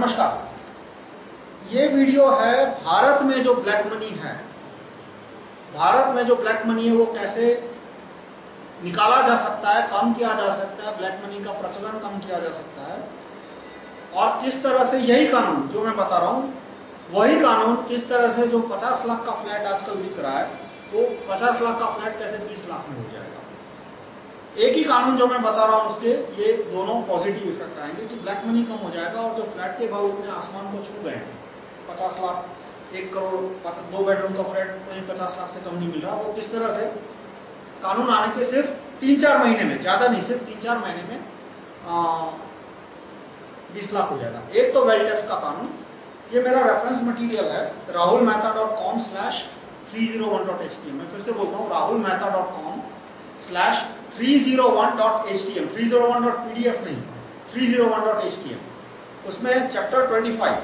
नमस्कार। ये वीडियो है भारत में जो ब्लैक मनी है। भारत में जो ब्लैक मनी है वो कैसे निकाला जा सकता है, कम किया जा सकता है, ब्लैक मनी का प्रचलन कम किया जा सकता है। और किस तरह से यही कानून, जो मैं बता रहा हूँ, वही कानून किस तरह से जो 50 लाख का फ्लैट आजकल बिक रहा है, वो 50 लाख का फ्लैट कैसे 20 लाख में हो जाएगा? एक ही कानून जो मैं बता रहा हूँ, उसके ये दोनों पॉजिटिव इफ़ेक्ट आएँगे कि ब्लैक मनी कम हो जाएगा और जो फ्लैट के भाव इतने आसमान को छू गए हैं, पचास लाख, एक करोड़ दो बेडरूम का फ्लैट कहीं पचास लाख से कम नहीं मिल रहा। वो किस तरह से? कानून आने के सिर्फ़ तीन चार महीने में, ज़्यादा नहीं, सिर्फ़ तीन चार महीने में बीस लाख हो जाएगा। एक तो वेल टैक्स का कानून। ये मेरा रेफरेंस मटेरियल है Rahul Mehta dot com slash three zero one dot H T मैं फिर से बोलता हूँ Rahul Mehta dot com slash 301.htm 301.pdf नहीं 301.htm उसमें चैप्टर 25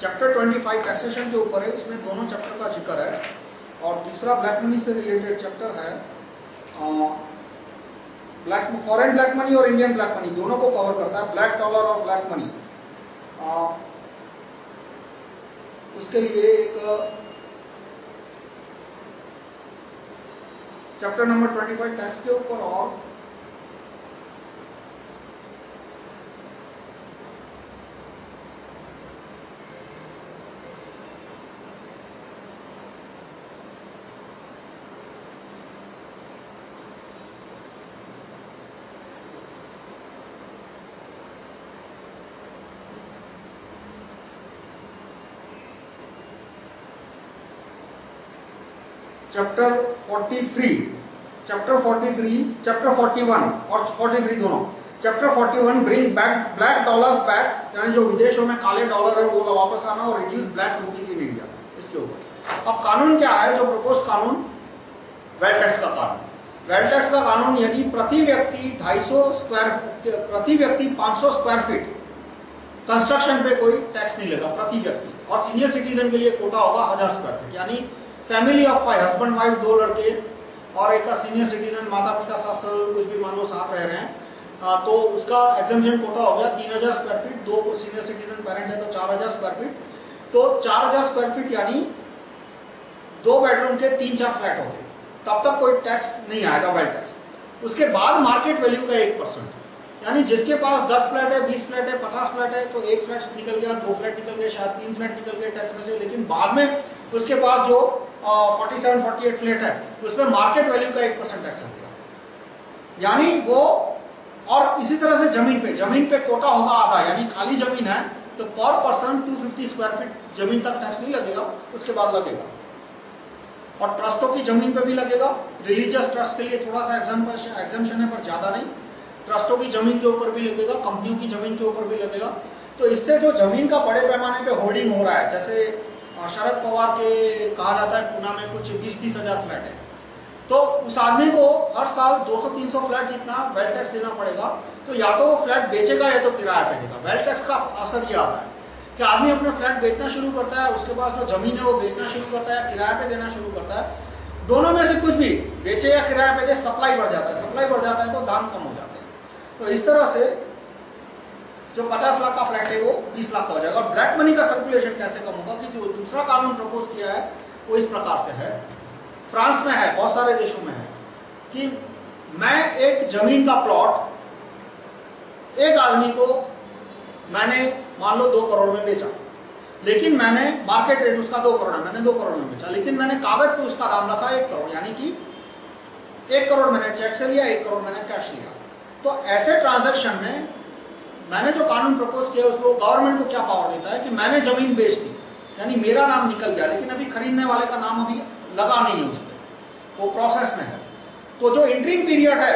चैप्टर 25 टैक्सेशन के ऊपर है, इसमें दोनों चैप्टर का ज़िक्र है। और दूसरा ब्लैक मनी से रिलेटेड चैप्टर है ब्लैक फॉरेन ब्लैक मनी और इंडियन ब्लैक मनी दोनों को कवर करता है ब्लैक डॉलर और ब्लैक मनी उसके लिए एक चैप्टर नंबर 25 टेस्ट के ऊपर और चैप्टर 43 चैप्टर 43, चैप्टर 41 और 43 दोनों। Chapter 41 bring back black dollars back यानी जो विदेशों में काले डॉलर है वो वापस आना और reduce black rupees in India इसके ऊपर। अब कानून क्या है? जो प्रपोज कानून वेल टैक्स का कानून। वेल टैक्स का कानून यदि प्रति व्यक्ति 250 स्क्वायर प्रति व्यक्ति 500 स्क्वायर फीट कंस्ट्रक्शन पे कोई टैक्स नहीं लगा प्रति व्यक्ति। और सीनियर सिटीजन के लिए कोटा होगा हज़ार स्क्वायर फीट यानी family of five husband wife दो लड़के और एक का सीनियर सिटीजन माता पिता सास कुछ भी मान साथ रह रहे हैं। आ, तो उसका एग्जामेशन कोटा हो गया तीन हज़ार स्क्वायर फीट दो सीनियर सिटीजन पेरेंट है तो चार हज़ार स्क्वायर फीट तो चार हज़ार स्क्वायर फीट यानी दो बेडरूम के तीन चार फ्लैट हो गए। तब तक कोई टैक्स नहीं आएगा वेल टैक्स उसके बाद मार्केट वैल्यू का एक परसेंट यानी जिसके पास दस फ्लैट है बीस फ्लैट है पचास फ्लैट है तो एक फ्लैट निकल गया दो फ्लैट निकल गए शायद तीन फ्लैट निकल गए टैक्स में से लेकिन बाद में उसके पास जो forty seven forty eight flat है, उसमें मार्केट वैल्यू का एक परसेंट टैक्स लगेगा। यानी वो, और इसी तरह से ज़मीन पे ज़मीन पे कोटा होगा आधा, यानी खाली ज़मीन है तो पर पर्सन 250 स्क्वायर फीट ज़मीन तक टैक्स नहीं लगेगा, उसके बाद लगेगा। और ट्रस्टों की ज़मीन पे भी लगेगा रिलीजियस ट्रस्ट के लिए थोड़ा सा एग्जामेशन है, पर ज़्यादा नहीं। ट्रस्टों की ज़मीन के ऊपर भी लगेगा कंपनियों की ज़मीन के ऊपर भी लगेगा। तो इससे जो ज़मीन का बड़े पैमाने पे होर्डिंग हो रहा है, जैसे शरद पवार के कहा जाता है पूना में कुछ बीस तीस हज़ार फ्लैट है। तो उस आदमी को हर साल 200-300 फ्लैट जितना वेल टैक्स देना पड़ेगा तो या तो वो फ्लैट बेचेगा या तो किराया पे देगा वेल टैक्स का असर क्या होता है? कि आदमी अपना फ्लैट बेचना शुरू करता है, उसके बाद जो ज़मीन है वो बेचना शुरू करता है, किराया पे देना शुरू करता है। दोनों में से कुछ भी बेचे या किराया पे दे, सप्लाई बढ़ जाता है। सप्लाई बढ़ जाता है तो दाम कम हो जाते हैं। तो इस तरह से जो 50 लाख का फ्लैट है वो 20 लाख का हो जाएगा। और ब्लैक मनी का सर्कुलेशन कैसे कम होगा कि जो दूसरा कानून प्रपोज किया है, वो इस प्रकार से है। फ्रांस में है, बहुत सारे देशों में है, कि मैं एक ज़मीन का प्लॉट एक आदमी को मैंने मान लो दो करोड़ में बेचा, लेकिन मैंने मार्केट रेट उसका दो करोड़ है, मैंने दो करोड़ में बेचा, लेकिन मैंने कागज़ पे उसका दाम रखा एक करोड़, यानी कि एक करोड़ मैंने चेक से लिया, एक करोड़ मैंने कैश लिया। तो ऐसे ट्रांजेक्शन में मैंने जो कानून प्रपोज किया उसको गवर्नमेंट को क्या पावर देता है कि मैंने ज़मीन बेच दी? यानी मेरा नाम निकल गया लेकिन अभी खरीदने वाले का नाम अभी लगा नहीं है उस वो प्रोसेस में है। तो जो इंट्रीम पीरियड है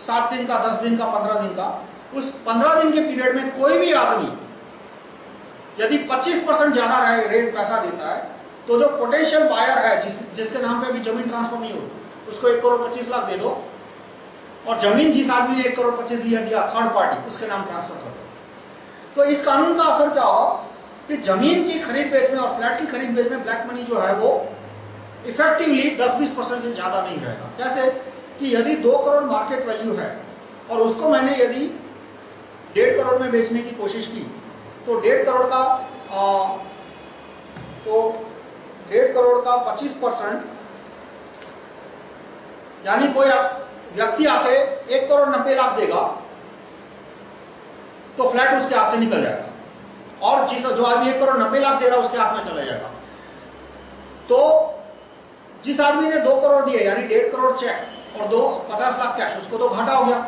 सात दिन का दस दिन का पंद्रह दिन का उस पंद्रह दिन के पीरियड में कोई भी आदमी यदि 25 परसेंट ज़्यादा रेट पैसा देता है तो जो पोटेंशियल बायर है जिस, जिसके नाम पे अभी ज़मीन ट्रांसफ़र नहीं हो उसको एक करोड़ पच्चीस लाख दे दो और ज़मीन जिस आदमी ने एक करोड़ पच्चीस दिया दिया थर्ड पार्टी उसके नाम ट्रांसफ़र कर दो। तो इस कानून का असर क्या होगा कि ज़मीन की खरीद बेच में और फ्लैट की खरीद बेच में ब्लैक मनी जो है वो इफेक्टिवली 10-20 परसेंट से ज़्यादा नहीं रहेगा। कैसे कि यदि दो करोड़ मार्केट वैल्यू है और उसको मैंने यदि डेढ़ करोड़ में बेचने की कोशिश की तो डेढ़ करोड़ का आ, तो डेढ़ करोड़ का पच्चीस परसेंट यानी कोई व्यक्ति आके एक करोड़ नब्बे लाख देगा तो फ्लैट उसके हाथ से निकल जाएगा। और जिस जो आदमी एक करोड़ नब्बे लाख दे रहा है, उसके हाथ में चला जाएगा। तो जिस आदमी ने दो करोड़ दिए, यानी डेढ़ करोड़ चेक और दो पचास लाख कैश उसको तो घाटा हो गया।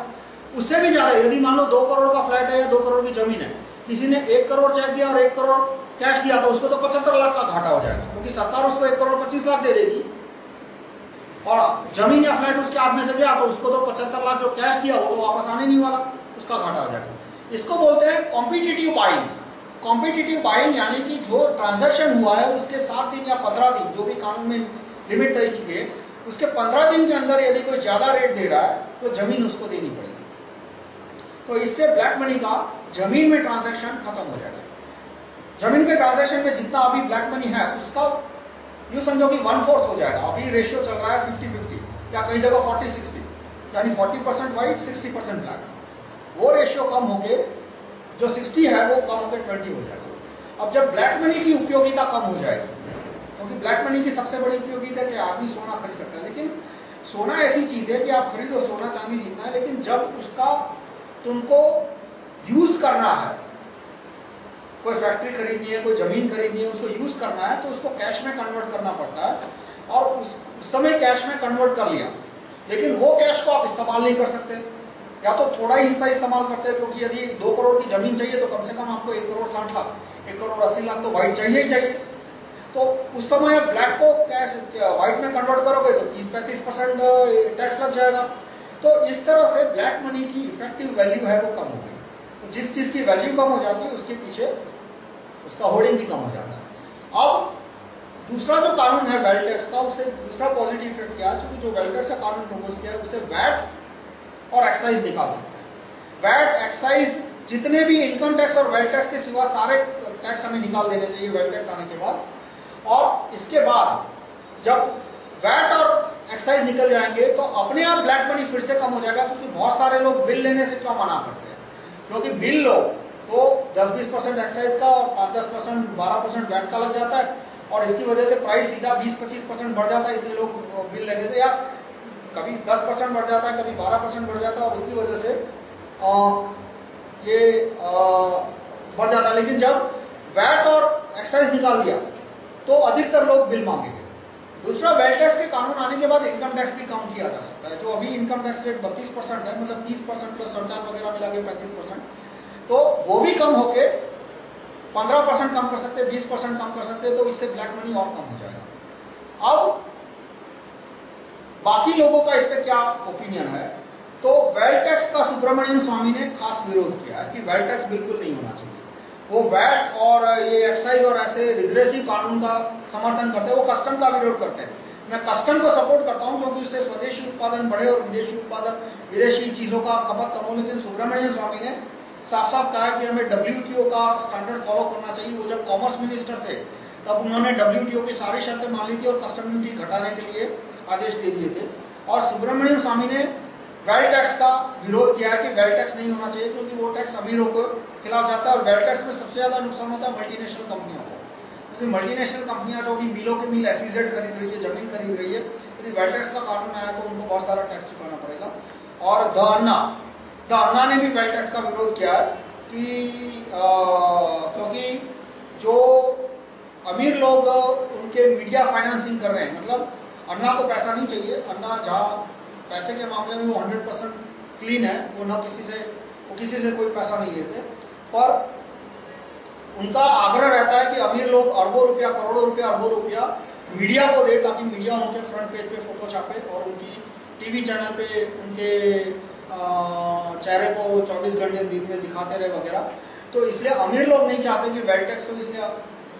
उससे भी ज़्यादा, यदि मान लो दो करोड़ का फ्लैट है या दो करोड़ की ज़मीन है, किसी ने एक करोड़ चेक दिया और एक करोड़ कैश दिया तो उसको तो पचहत्तर लाख का घाटा हो जाएगा, क्योंकि सरकार उसको एक करोड़ पच्चीस लाख दे देगी। और ज़मीन या फ्लैट उसके हाथ में से गया तो उसको तो पचहत्तर लाख जो कैश दिया, वो तो वापस आने नहीं वाला, उसका घाटा हो जाएगा। इसको बोलते हैं कॉम्पिटिटिव बाइंग कॉम्पिटिटिव बाइंग यानी कि जो ट्रांजेक्शन हुआ है, उसके सात दिन या पंद्रह दिन, जो भी कानून में लिमिट तय की है उसके पंद्रह दिन के अंदर यदि कोई ज़्यादा रेट दे रहा है तो ज़मीन उसको देनी पड़ेगी। तो इससे ब्लैक मनी का ज़मीन में ट्रांजेक्शन खत्म हो जाएगा। ज़मीन के ट्रांजेक्शन में जितना अभी ब्लैक मनी है, उसका यू समझो कि वन फोर्थ हो जाएगा। अभी रेशियो चल रहा है फिफ्टी फिफ्टी या कई जगह फोर्टी सिक्सटी यानी forty percent white sixty percent black वो रेशियो कम होके जो सिक्सटी है, वो कम होकर ट्वेंटी हो जाएगा। अब जब ब्लैक मनी की उपयोगिता कम हो जाएगी, क्योंकि ब्लैक मनी की सबसे बड़ी उपयोगिता कि आदमी सोना खरीद सकता है, लेकिन सोना ऐसी चीज़ है कि आप खरीदो, सोना चांदी जितना है, लेकिन जब उसका तुमको यूज़ करना है कोई फैक्ट्री खरीदनी है कोई ज़मीन खरीदनी है उसको यूज़ करना है तो उसको कैश में कन्वर्ट करना पड़ता है और उस, समय कैश में कन्वर्ट कर लिया। लेकिन वो कैश को आप इस्तेमाल नहीं कर सकते। या तो थोड़ा ही हिस्सा इस्तेमाल करते हैं क्योंकि यदि दो करोड़ की ज़मीन चाहिए तो कम से कम आपको एक करोड़ साठ लाख एक करोड़ अस्सी लाख तो व्हाइट चाहिए ही चाहिए। तो उस समय आप ब्लैक को कैश व्हाइट में कन्वर्ट करोगे तो तीस पैंतीस परसेंट टैक्स लग जाएगा। तो इस तरह से ब्लैक मनी की इफ़ेक्टिव वैल्यू है वो कम हो गई। तो जिस चीज़ की वैल्यू कम हो जाती है उसके पीछे उसका होल्डिंग भी कम हो जाता है। अब दूसरा जो कानून है वेल्थ टैक्स का, उसे दूसरा पॉजिटिव इफ़ेक्ट क्या है जो वेल्थ टैक्स का कानून प्रपोज किया है, उसे वैट और एक्साइज निकाल सकते हैं। वैट एक्साइज जितने भी इनकम टैक्स और वेल्थ टैक्स के सिवा सारे टैक्स हमें निकाल देने चाहिए वेल्थ टैक्स आने के बाद। और इसके बाद जब वैट और एक्साइज निकल जाएँगे तो अपने आप ब्लैक मनी फिर से कम हो जाएगा, क्योंकि बहुत सारे लोग बिल लेने से क्यों मना करते हैं। क्योंकि बिल लो तो 10-20 परसेंट एक्साइज का और 5-10 परसेंट बारह परसेंट वैट का लग जाता है और इसकी वजह से प्राइस सीधा 20-25 परसेंट बढ़ जाता है इसलिए लोग बिल लेने से या कभी 10 परसेंट बढ़ जाता है कभी 12 परसेंट बढ़ जाता है और इसकी वजह से आ, ये आ, बढ़ जाता है। लेकिन जब वैट और एक्साइज निकाल दिया तो अधिकतर लोग बिल मांगेंगे। दूसरा वेल टैक्स के कानून आने के बाद इनकम टैक्स भी कम किया जा सकता है। जो अभी इनकम टैक्स रेट बत्तीस परसेंट है मतलब तीस परसेंट प्लस सरचार्ज वगैरह मिला के पैंतीस परसेंट तो वो भी कम होके 15 परसेंट कम कर सकते 20 परसेंट कम कर सकते तो इससे ब्लैक मनी और कम हो जाएगा। अब बाकी लोगों का इस पर क्या ओपिनियन है? तो वेल टैक्स का सुब्रमण्यम स्वामी ने खास विरोध किया कि वेल टैक्स बिल्कुल नहीं होना चाहिए। वो वैट और ये एक्साइज और ऐसे रिग्रेसिव कानून का समर्थन करते हैं, वो कस्टम का विरोध करते हैं। मैं कस्टम को सपोर्ट करता हूँ, क्योंकि उससे स्वदेशी उत्पादन बढ़े और विदेशी उत्पादन, विदेशी चीज़ों का खपत हो लेकिन सुब्रमण्यम स्वामी ने साफ़ साफ़ कहा कि हमें डब्ल्यू का स्टैंडर्ड फॉलो करना चाहिए। वो जब कॉमर्स मिनिस्टर थे, तब उन्होंने डब्ल्यू की सारी शर्तें मान ली थी और कस्टम ड्यूटी घटाने के लिए आदेश दे दिए थे। और सुब्रमण्यम स्वामी ने वेल टैक्स का विरोध किया कि वेल टैक्स नहीं होना चाहिए, क्योंकि वो टैक्स अमीरों को खिलाफ जाता है और वेल टैक्स में सबसे ज़्यादा नुकसान होता है मल्टीनेशनल कंपनियों को। क्योंकि मल्टीनेशनल कंपनियाँ जो भी मिलों के मिल एसीजेड खरीद रही है, ज़मीन खरीद रही है, यदि वेल टैक्स का कानून आया तो उनको बहुत सारा टैक्स चुकाना पड़ेगा। और द अन्ना द अन्ना ने भी वेल टैक्स का विरोध किया कि क्योंकि जो अमीर लोग उनके मीडिया फाइनेंसिंग कर रहे हैं मतलब अन्ना को पैसा नहीं चाहिए। अन्ना जहाँ पैसे के मामले में वो हंड्रेड परसेंट क्लीन है, वो न किसी से, वो किसी से कोई पैसा नहीं लेते। पर उनका आग्रह रहता है कि अमीर लोग अरबों रुपया, करोड़ों रुपया, अरबों रुपया मीडिया को दे, ताकि मीडिया उनके फ्रंट पेज पे फ़ोटो छापे और उनकी टीवी चैनल पे उनके चेहरे को 24 घंटे दिन में दिखाते रहे वगैरह। तो इसलिए अमीर लोग नहीं चाहते कि वेल टैक्स इसलिए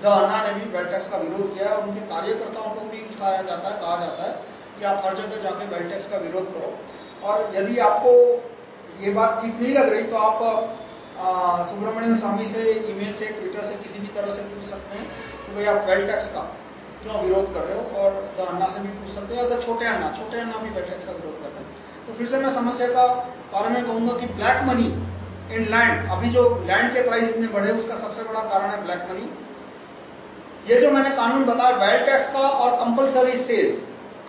अन्ना ने भी वेल टैक्स का विरोध किया और उनके कार्यकर्ताओं को भी कहा जाता है, कहा जाता है कि आप हर जगह जाके वेल टैक्स का विरोध करो। और यदि आपको ये बात ठीक नहीं लग रही तो आप सुब्रमण्यम स्वामी से ईमेल से, ट्विटर से, किसी भी तरह से पूछ सकते हैं कि भाई आप वेल टैक्स का क्यों विरोध कर रहे हो? और द अन्ना से भी पूछ सकते हैं, अगर छोटे अन्ना छोटे अन्ना भी वेल टैक्स का विरोध करते हैं। तो फिर से मैं समस्या का बारे में कहूँगा कि ब्लैक मनी इन लैंड अभी जो लैंड के प्राइस इतने बढ़े, उसका सबसे बड़ा कारण है ब्लैक मनी ये जो मैंने कानून बताया वेल्थ टैक्स का और कंपलसरी सेल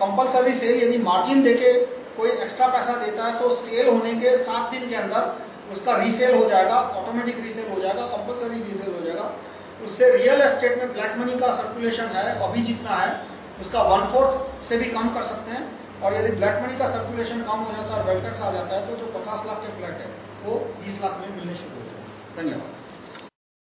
कंपलसरी सेल यदि मार्जिन देके कोई एक्स्ट्रा पैसा देता है तो सेल होने के सात दिन के अंदर उसका रीसेल हो जाएगा ऑटोमेटिक रीसेल हो जाएगा कंपलसरी रीसेल हो जाएगा. उससे रियल एस्टेट में ब्लैक मनी का सर्कुलेशन है, अभी जितना है, उसका वन फोर्थ से भी कम कर सकते हैं. और यदि ब्लैक मनी का सर्कुलेशन कम हो जाता है और वेल्टेक्स आ जाता है तो जो 50 लाख के फ्लैट है, वो 20 लाख में मिलने शुरू हो हैं। धन्यवाद।